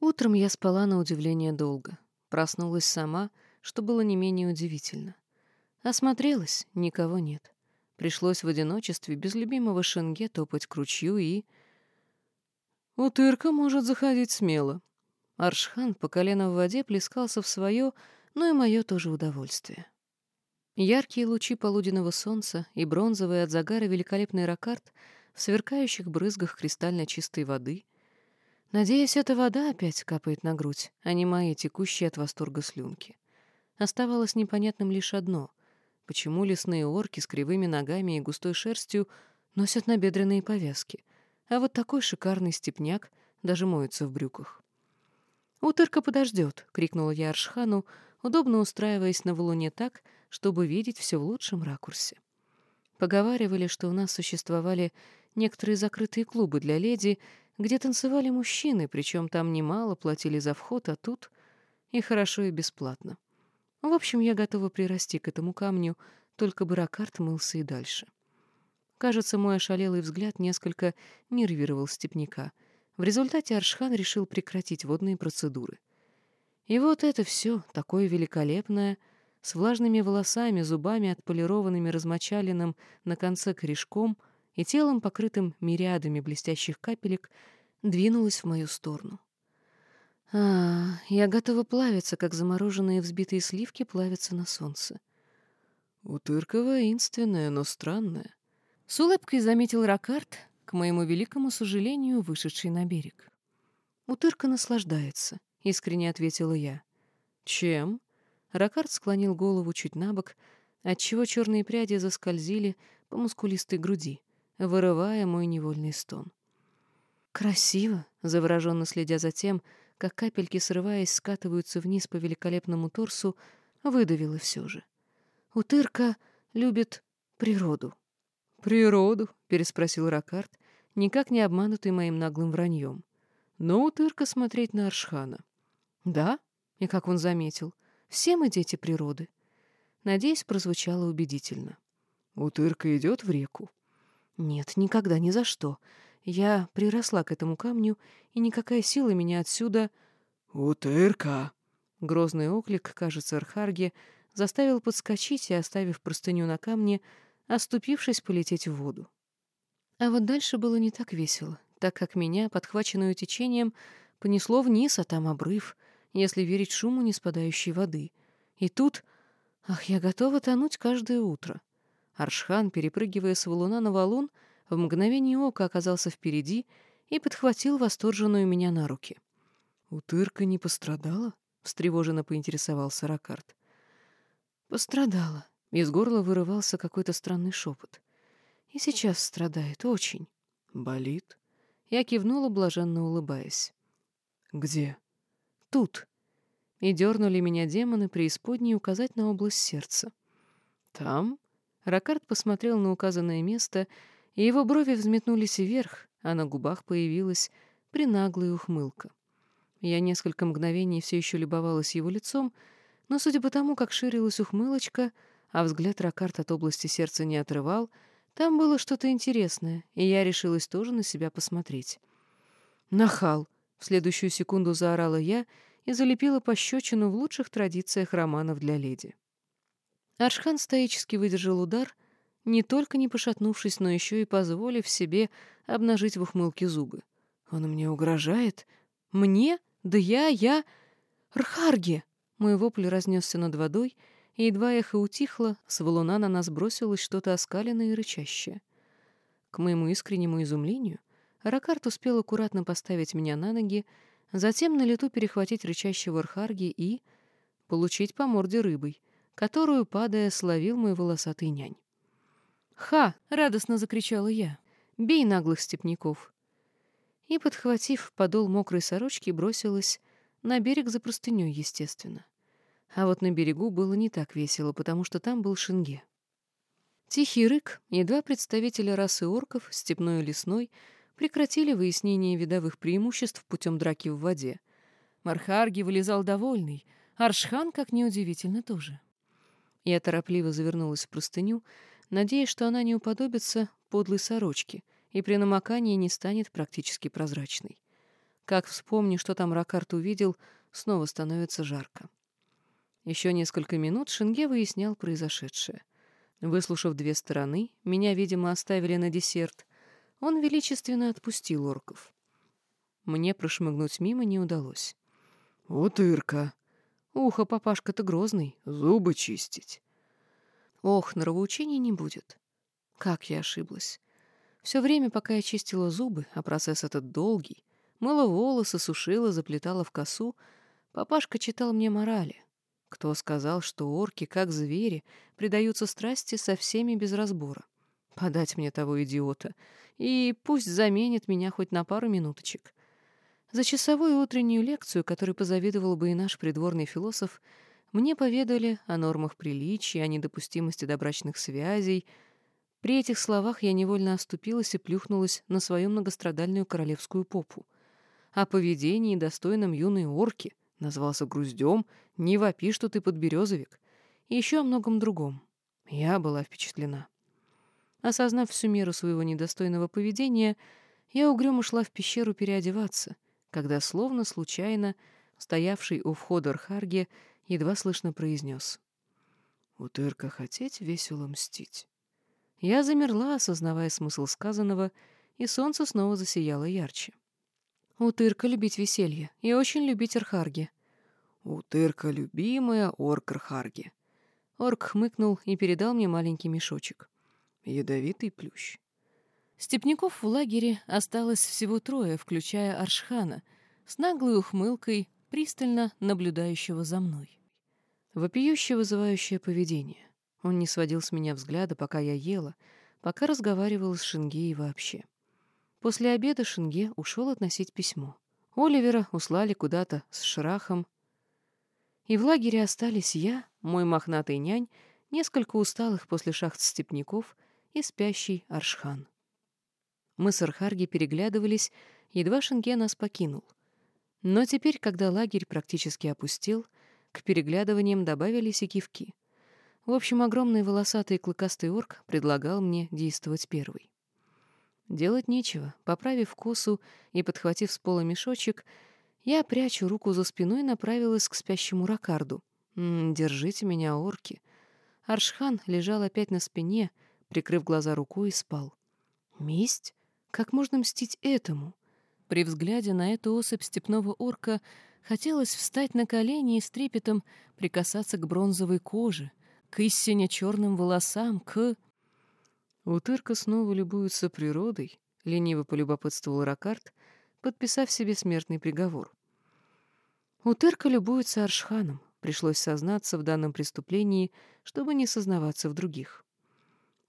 Утром я спала на удивление долго. Проснулась сама, что было не менее удивительно. Осмотрелась, никого нет. Пришлось в одиночестве без любимого шенге топать к ручью и... Утырка может заходить смело. Аршхан по колено в воде плескался в свое, но и мое тоже удовольствие. Яркие лучи полуденного солнца и бронзовый от загара великолепный ракарт в сверкающих брызгах кристально чистой воды. Надеюсь, эта вода опять капает на грудь, а не мои текущие от восторга слюнки. Оставалось непонятным лишь одно — почему лесные орки с кривыми ногами и густой шерстью носят набедренные повязки, а вот такой шикарный степняк даже моется в брюках. «Утырка подождет!» — крикнула я Аршхану, удобно устраиваясь на валуне так, чтобы видеть все в лучшем ракурсе. Поговаривали, что у нас существовали некоторые закрытые клубы для леди, где танцевали мужчины, причем там немало платили за вход, а тут и хорошо, и бесплатно. В общем, я готова прирасти к этому камню, только бы Ракарт мылся и дальше. Кажется, мой ошалелый взгляд несколько нервировал степняка. В результате Аршхан решил прекратить водные процедуры. И вот это все, такое великолепное, с влажными волосами, зубами, отполированными размочаленным на конце корешком и телом, покрытым мириадами блестящих капелек, двинулось в мою сторону. А, я готова плавиться, как замороженные взбитые сливки плавятся на солнце. Утырка воинственная, но странная. С улыбкой заметил Ракарт, к моему великому сожалению, вышедший на берег. Утырка наслаждается, искренне ответила я. Чем? Ракарт склонил голову чуть на бок, отчего черные пряди заскользили по мускулистой груди, вырывая мой невольный стон. «Красиво!» — завороженно следя за тем, как капельки, срываясь, скатываются вниз по великолепному торсу, выдавила все же. Утырка любит природу. «Природу?» — переспросил Ракарт, никак не обманутый моим наглым враньем. Но утырка смотреть на Аршхана. «Да?» — и как он заметил. «Все мы дети природы». Надеюсь, прозвучало убедительно. «Утырка идет в реку?» «Нет, никогда, ни за что. Я приросла к этому камню, и никакая сила меня отсюда... «Утырка!» Грозный оклик, кажется, Архарге, заставил подскочить и, оставив простыню на камне, оступившись, полететь в воду. А вот дальше было не так весело, так как меня, подхваченную течением, понесло вниз, а там обрыв, если верить шуму неспадающей воды. И тут... Ах, я готова тонуть каждое утро. Аршхан, перепрыгивая с валуна на валун, — в мгновение ока оказался впереди и подхватил восторженную меня на руки. «Утырка не пострадала?» — встревоженно поинтересовался Ракарт. «Пострадала». Из горла вырывался какой-то странный шепот. «И сейчас страдает, очень». «Болит?» Я кивнула, блаженно улыбаясь. «Где?» «Тут». И дернули меня демоны преисподней указать на область сердца. «Там?» Ракарт посмотрел на указанное место и его брови взметнулись вверх, а на губах появилась принаглая ухмылка. Я несколько мгновений все еще любовалась его лицом, но, судя по тому, как ширилась ухмылочка, а взгляд Ракарт от области сердца не отрывал, там было что-то интересное, и я решилась тоже на себя посмотреть. «Нахал!» — в следующую секунду заорала я и залепила пощечину в лучших традициях романов для леди. Аршхан стоически выдержал удар, не только не пошатнувшись, но еще и позволив себе обнажить в ухмылке зубы. «Он мне угрожает? Мне? Да я, я... Рхарги!» Мой вопль разнесся над водой, и едва эхо утихло, с валуна на нас бросилось что-то оскаленное и рычащее. К моему искреннему изумлению, Ракарт успел аккуратно поставить меня на ноги, затем на лету перехватить рычащего Рхарги и... получить по морде рыбой, которую, падая, словил мой волосатый нянь. «Ха!» — радостно закричала я. «Бей наглых степняков!» И, подхватив подол мокрой сорочки, бросилась на берег за простыней, естественно. А вот на берегу было не так весело, потому что там был Шенге. Тихий рык и два представителя расы орков, степной и лесной, прекратили выяснение видовых преимуществ путем драки в воде. Мархарги вылезал довольный, Аршхан, как неудивительно, тоже. Я торопливо завернулась в простыню, надеясь, что она не уподобится подлой сорочке и при намокании не станет практически прозрачной. Как вспомню, что там Ракарт увидел, снова становится жарко. Еще несколько минут Шенге выяснял произошедшее. Выслушав две стороны, меня, видимо, оставили на десерт, он величественно отпустил орков. Мне прошмыгнуть мимо не удалось. «Утырка!» «Ухо, папашка-то грозный. Зубы чистить!» «Ох, нравоучений не будет!» Как я ошиблась. Все время, пока я чистила зубы, а процесс этот долгий, мыла волосы, сушила, заплетала в косу, папашка читал мне морали. Кто сказал, что орки, как звери, предаются страсти со всеми без разбора? Подать мне того идиота. И пусть заменит меня хоть на пару минуточек. За часовую утреннюю лекцию, которой позавидовал бы и наш придворный философ, мне поведали о нормах приличия, о недопустимости добрачных связей. При этих словах я невольно оступилась и плюхнулась на свою многострадальную королевскую попу. О поведении, достойном юной орки, назвался груздем, не вопи, что ты подберезовик, и еще о многом другом. Я была впечатлена. Осознав всю меру своего недостойного поведения, я угрюмо шла в пещеру переодеваться, когда, словно случайно, стоявший у входа Архарге едва слышно произнес. «Утырка хотеть весело мстить». Я замерла, осознавая смысл сказанного, и солнце снова засияло ярче. «Утырка любить веселье и очень любить Архарге». «Утырка любимая орк Архарге». Орк хмыкнул и передал мне маленький мешочек. Ядовитый плющ. Степняков в лагере осталось всего трое, включая Аршхана, с наглой ухмылкой, пристально наблюдающего за мной. Вопиюще вызывающее поведение. Он не сводил с меня взгляда, пока я ела, пока разговаривала с Шинге и вообще. После обеда Шинге ушел относить письмо. Оливера услали куда-то с Шрахом. И в лагере остались я, мой мохнатый нянь, несколько усталых после шахт степняков и спящий Аршхан. Мы с Архарги переглядывались, едва Шенге нас покинул. Но теперь, когда лагерь практически опустел, к переглядываниям добавились и кивки. В общем, огромный волосатый клыкастый орк предлагал мне действовать первый. Делать нечего. Поправив косу и подхватив с пола мешочек, я, прячу руку за спиной, направилась к спящему Ракарду. «М -м, «Держите меня, орки!» Аршхан лежал опять на спине, прикрыв глаза рукой, и спал. Месть? Как можно мстить этому? При взгляде на эту особь степного орка хотелось встать на колени и с трепетом прикасаться к бронзовой коже, к истине черным волосам, к... Утырка снова любуется природой, — лениво полюбопытствовал Ракарт, подписав себе смертный приговор. Утырка любуется Аршханом, пришлось сознаться в данном преступлении, чтобы не сознаваться в других.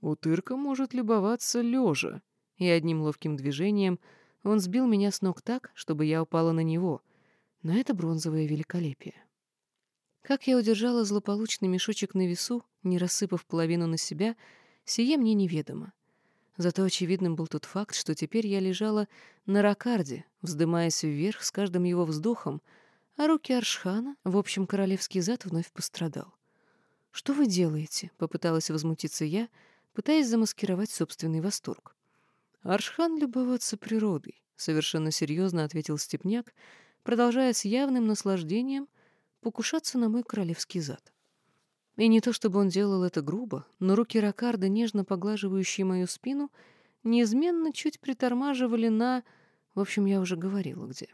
Утырка может любоваться лежа. И одним ловким движением он сбил меня с ног так, чтобы я упала на него. Но это бронзовое великолепие. Как я удержала злополучный мешочек на весу, не рассыпав половину на себя, сие мне неведомо. Зато очевидным был тот факт, что теперь я лежала на ракарде, вздымаясь вверх с каждым его вздохом, а руки Аршхана, в общем, королевский зад вновь пострадал. «Что вы делаете?» — попыталась возмутиться я — пытаясь замаскировать собственный восторг. «Аршхан любоваться природой», — совершенно серьезно ответил Степняк, продолжая с явным наслаждением покушаться на мой королевский зад. И не то чтобы он делал это грубо, но руки Ракарда, нежно поглаживающие мою спину, неизменно чуть притормаживали на... В общем, я уже говорила где.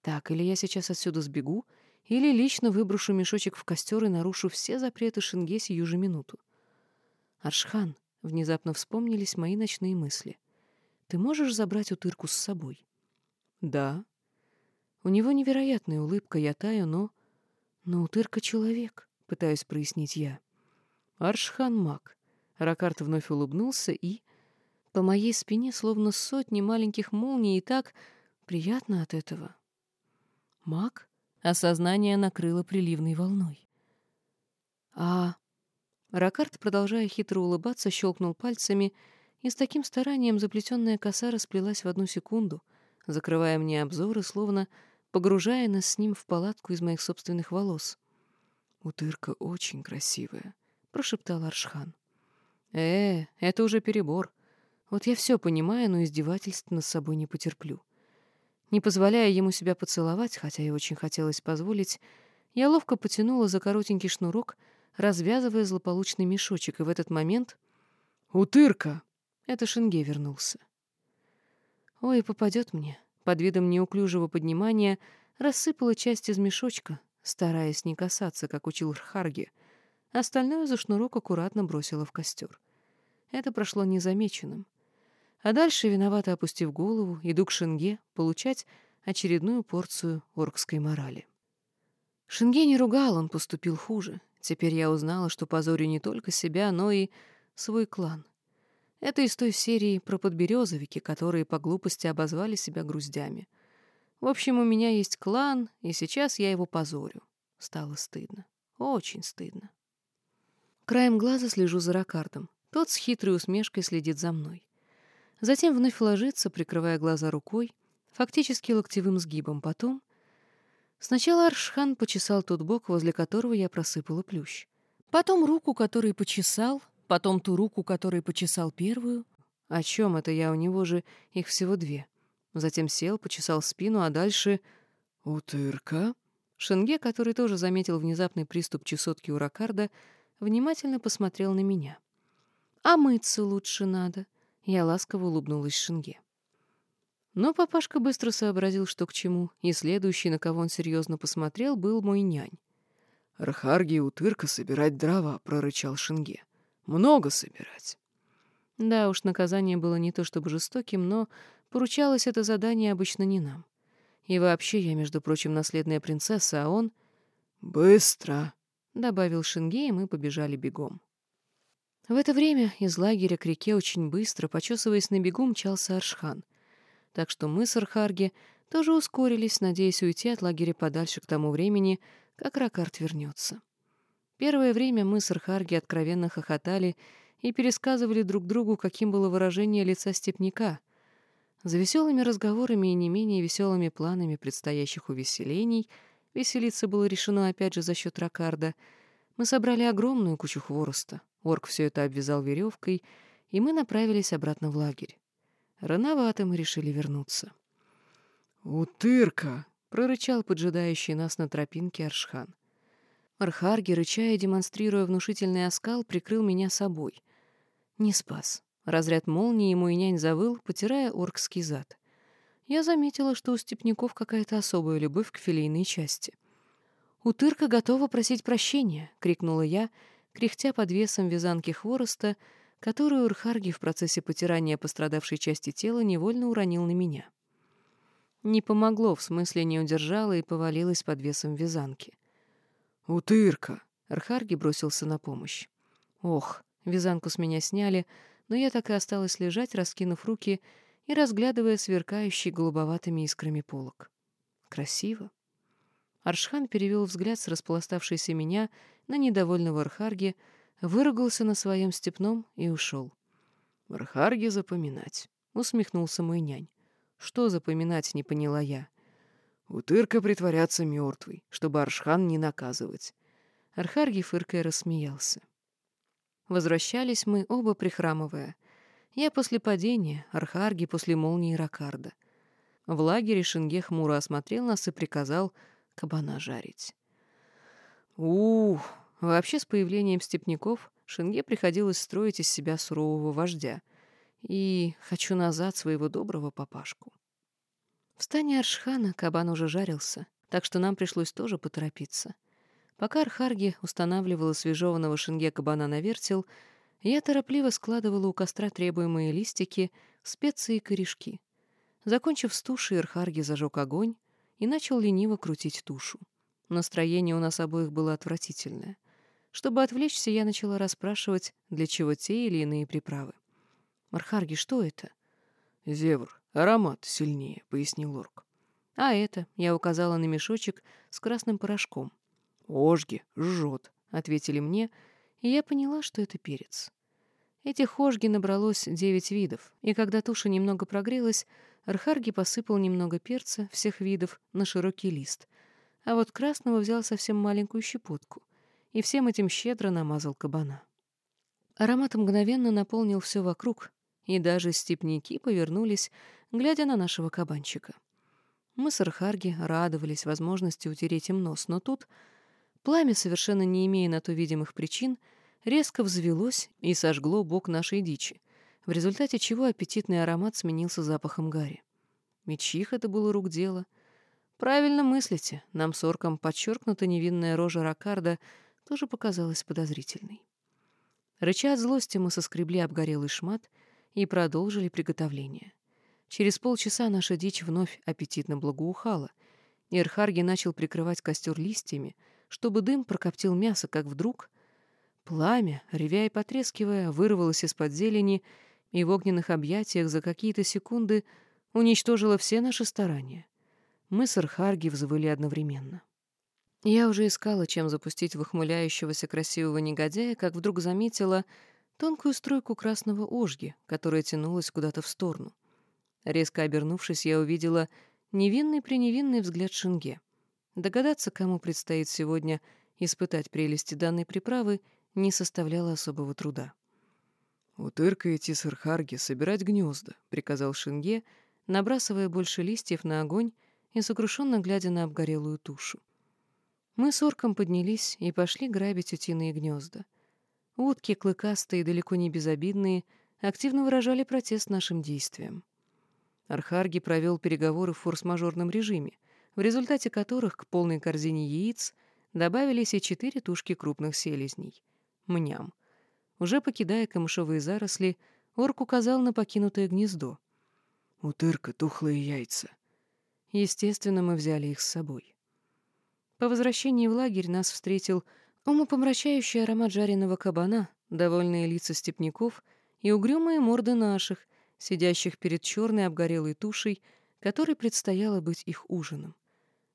Так, или я сейчас отсюда сбегу, или лично выброшу мешочек в костер и нарушу все запреты Шинге сию же минуту. «Аршхан», — внезапно вспомнились мои ночные мысли. «Ты можешь забрать утырку с собой?» «Да». У него невероятная улыбка, я таю, но... Но утырка — человек, пытаюсь прояснить я. Аршхан маг. Ракарт вновь улыбнулся и... По моей спине словно сотни маленьких молний, и так приятно от этого. Маг? Осознание накрыло приливной волной. А Ракард, продолжая хитро улыбаться, щелкнул пальцами, и с таким старанием заплетенная коса расплелась в одну секунду, закрывая мне обзоры, словно погружая нас с ним в палатку из моих собственных волос. «Утырка очень красивая», — прошептал Аршхан. «Э, это уже перебор. Вот я все понимаю, но издевательств над собой не потерплю. Не позволяя ему себя поцеловать, хотя и очень хотелось позволить, я ловко потянула за коротенький шнурок, развязывая злополучный мешочек, и в этот момент... «Утырка!» Это Шенге вернулся. Ой, попадет мне. Под видом неуклюжего поднимания рассыпала часть из мешочка, стараясь не касаться, как учил Рхарги. Остальное за шнурок аккуратно бросила в костер. Это прошло незамеченным. А дальше, виновато опустив голову, иду к Шенге получать очередную порцию оркской морали. Шенге не ругал, он поступил хуже. Теперь я узнала, что позорю не только себя, но и свой клан. Это из той серии про подберезовики, которые по глупости обозвали себя груздями. В общем, у меня есть клан, и сейчас я его позорю. Стало стыдно. Очень стыдно. Краем глаза слежу за Ракардом. Тот с хитрой усмешкой следит за мной. Затем вновь ложится, прикрывая глаза рукой, фактически локтевым сгибом. Потом... Сначала Аршхан почесал тот бок, возле которого я просыпала плющ. Потом руку, который почесал, потом ту руку, которой почесал первую. О чем это я? У него же их всего две. Затем сел, почесал спину, а дальше... «Утырка?» Шенге, который тоже заметил внезапный приступ чесотки у Ракарда, внимательно посмотрел на меня. «А мыться лучше надо», — я ласково улыбнулась Шенге. Но папашка быстро сообразил, что к чему, и следующий, на кого он серьезно посмотрел, был мой нянь. «Рхарги Утырка собирать дрова», — прорычал Шенге. Много собирать. Да уж, наказание было не то чтобы жестоким, но поручалось это задание обычно не нам. И вообще я, между прочим, наследная принцесса, а он... «Быстро!» — добавил Шинге, и мы побежали бегом. В это время из лагеря к реке очень быстро, почесываясь на бегу, мчался Аршхан. Так что мы с Архарги тоже ускорились, надеясь уйти от лагеря подальше к тому времени, как Ракарт вернется. Первое время мы с Архарги откровенно хохотали и пересказывали друг другу, каким было выражение лица степняка. За веселыми разговорами и не менее веселыми планами предстоящих увеселений веселиться было решено опять же за счет Ракарда. Мы собрали огромную кучу хвороста. Орк все это обвязал веревкой, и мы направились обратно в лагерь. Рановато мы решили вернуться. «Утырка!» — прорычал поджидающий нас на тропинке Аршхан. Архарги, рыча и демонстрируя внушительный оскал, прикрыл меня собой. Не спас. Разряд молнии мой нянь завыл, потирая оркский зад. Я заметила, что у степняков какая-то особая любовь к филейной части. «Утырка готова просить прощения!» — крикнула я, кряхтя под весом вязанки хвороста, которую Урхарги в процессе потирания пострадавшей части тела невольно уронил на меня. Не помогло, в смысле не удержала и повалилась под весом вязанки. «Утырка!» Архарги бросился на помощь. Ох, вязанку с меня сняли, но я так и осталась лежать, раскинув руки и разглядывая сверкающий голубоватыми искрами полок. Красиво. Аршхан перевел взгляд с распластавшейся меня на недовольного Архарги, выругался на своем степном и ушел. «Архарги запоминать», — усмехнулся мой нянь. «Что запоминать, не поняла я. Утырка притворяться мертвой, чтобы Аршхан не наказывать. Архарги фыркая рассмеялся. Возвращались мы, оба прихрамывая. Я после падения, Архарги после молнии Ракарда. В лагере Шинге хмуро осмотрел нас и приказал кабана жарить. Ух, вообще с появлением степняков Шинге приходилось строить из себя сурового вождя. И хочу назад своего доброго папашку. В стане Аршхана кабан уже жарился, так что нам пришлось тоже поторопиться. Пока Архарги устанавливала свежеванного шинге кабана на вертел, я торопливо складывала у костра требуемые листики, специи и корешки. Закончив с тушей, Архарги зажег огонь и начал лениво крутить тушу. Настроение у нас обоих было отвратительное. Чтобы отвлечься, я начала расспрашивать, для чего те или иные приправы. «Архарги, что это?» «Зевр, аромат сильнее», — пояснил орк. «А это?» — я указала на мешочек с красным порошком. «Ожги, жжет», — ответили мне, и я поняла, что это перец. Этих ожги набралось девять видов, и когда туша немного прогрелась, Архарги посыпал немного перца всех видов на широкий лист, а вот красного взял совсем маленькую щепотку и всем этим щедро намазал кабана. Аромат мгновенно наполнил все вокруг, и даже степняки повернулись, глядя на нашего кабанчика. Мы с Архарги радовались возможности утереть им нос, но тут пламя, совершенно не имея на то видимых причин, резко взвелось и сожгло бок нашей дичи, в результате чего аппетитный аромат сменился запахом гари. Чьих это было рук дело? Правильно мыслите, нам с орком подчеркнута невинная рожа Ракарда тоже показалась подозрительной. Рыча от злости мы соскребли обгорелый шмат и продолжили приготовление. Через полчаса наша дичь вновь аппетитно благоухала, и Эрхарги начал прикрывать костер листьями, чтобы дым прокоптил мясо, как вдруг пламя, ревя и потрескивая, вырвалось из-под зелени и в огненных объятиях за какие-то секунды уничтожило все наши старания. Мы с Эрхарги взвыли одновременно. Я уже искала, чем запустить в ухмыляющегося красивого негодяя, как вдруг заметила тонкую струйку красного ожги, которая тянулась куда-то в сторону. Резко обернувшись, я увидела невинный-преневинный взгляд Шинге. Догадаться, кому предстоит сегодня испытать прелести данной приправы, не составляло особого труда. «Утырка идти с Ирхарги собирать гнезда», — приказал Шинге, набрасывая больше листьев на огонь и сокрушенно глядя на обгорелую тушу. Мы с орком поднялись и пошли грабить утиные гнезда. Утки, клыкастые, далеко не безобидные, активно выражали протест нашим действиям. Архарги провел переговоры в форс-мажорном режиме, в результате которых к полной корзине яиц добавились и четыре тушки крупных селезней. Мням. Уже покидая камышовые заросли, орк указал на покинутое гнездо. «Утырка, тухлые яйца». Естественно, мы взяли их с собой. По возвращении в лагерь нас встретил умопомрачающий аромат жареного кабана, довольные лица степняков и угрюмые морды наших, сидящих перед черной обгорелой тушей, которой предстояло быть их ужином.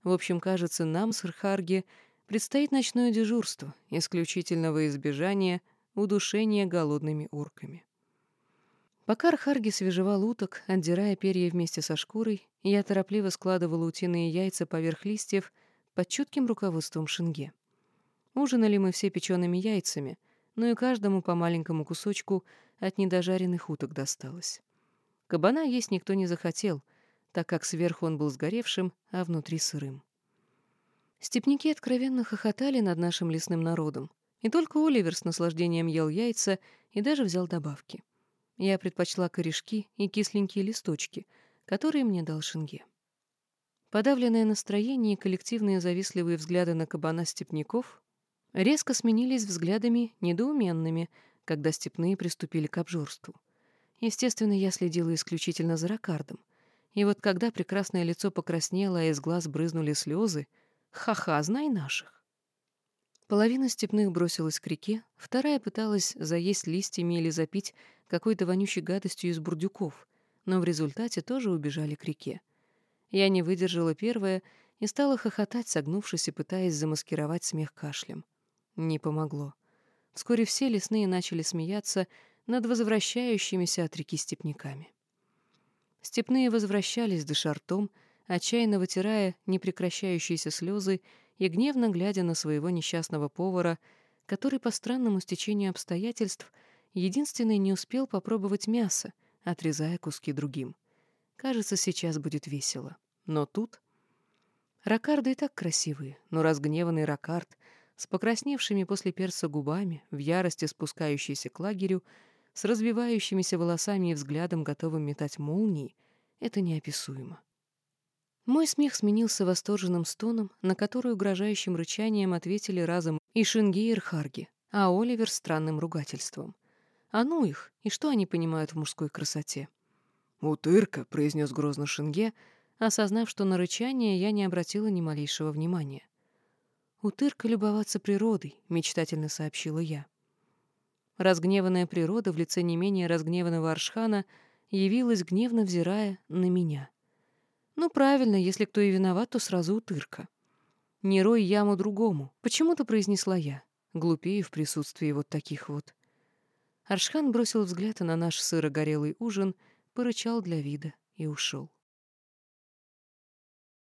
В общем, кажется, нам с Рхарги предстоит ночное дежурство, исключительного избежания удушения голодными орками. Пока Рхарги свежевал уток, отдирая перья вместе со шкурой, я торопливо складывала утиные яйца поверх листьев под чутким руководством Шинге. Ужинали мы все печеными яйцами, но и каждому по маленькому кусочку от недожаренных уток досталось. Кабана есть никто не захотел, так как сверху он был сгоревшим, а внутри сырым. Степники откровенно хохотали над нашим лесным народом, и только Оливер с наслаждением ел яйца и даже взял добавки. Я предпочла корешки и кисленькие листочки, которые мне дал Шинге. Подавленное настроение и коллективные завистливые взгляды на кабана степняков резко сменились взглядами недоуменными, когда степные приступили к обжорству. Естественно, я следила исключительно за Ракардом. И вот когда прекрасное лицо покраснело, а из глаз брызнули слезы, ха-ха, знай наших. Половина степных бросилась к реке, вторая пыталась заесть листьями или запить какой-то вонючей гадостью из бурдюков, но в результате тоже убежали к реке. Я не выдержала первая и стала хохотать, согнувшись и пытаясь замаскировать смех кашлем. Не помогло. Вскоре все лесные начали смеяться, над возвращающимися от реки степняками. Степные возвращались, дыша ртом, отчаянно вытирая непрекращающиеся слезы и гневно глядя на своего несчастного повара, который по странному стечению обстоятельств единственный не успел попробовать мясо, отрезая куски другим. Кажется, сейчас будет весело. Но тут... Ракарды и так красивые, но разгневанный Ракард с покрасневшими после перца губами, в ярости спускающийся к лагерю, с развивающимися волосами и взглядом, готовым метать молнии, это неописуемо. Мой смех сменился восторженным стоном, на который угрожающим рычанием ответили разом и Шинги, и Рхарги, а Оливер — странным ругательством. А ну их, и что они понимают в мужской красоте? «Утырка», — произнес грозно Шинге, осознав, что на рычание я не обратила ни малейшего внимания. «Утырка любоваться природой», — мечтательно сообщила я. Разгневанная природа в лице не менее разгневанного Аршхана явилась, гневно взирая на меня. Ну, правильно, если кто и виноват, то сразу утырка. «Не рой яму другому», — почему-то произнесла я, глупее в присутствии вот таких вот. Аршхан бросил взгляд на наш сырогорелый ужин, порычал для вида и ушел.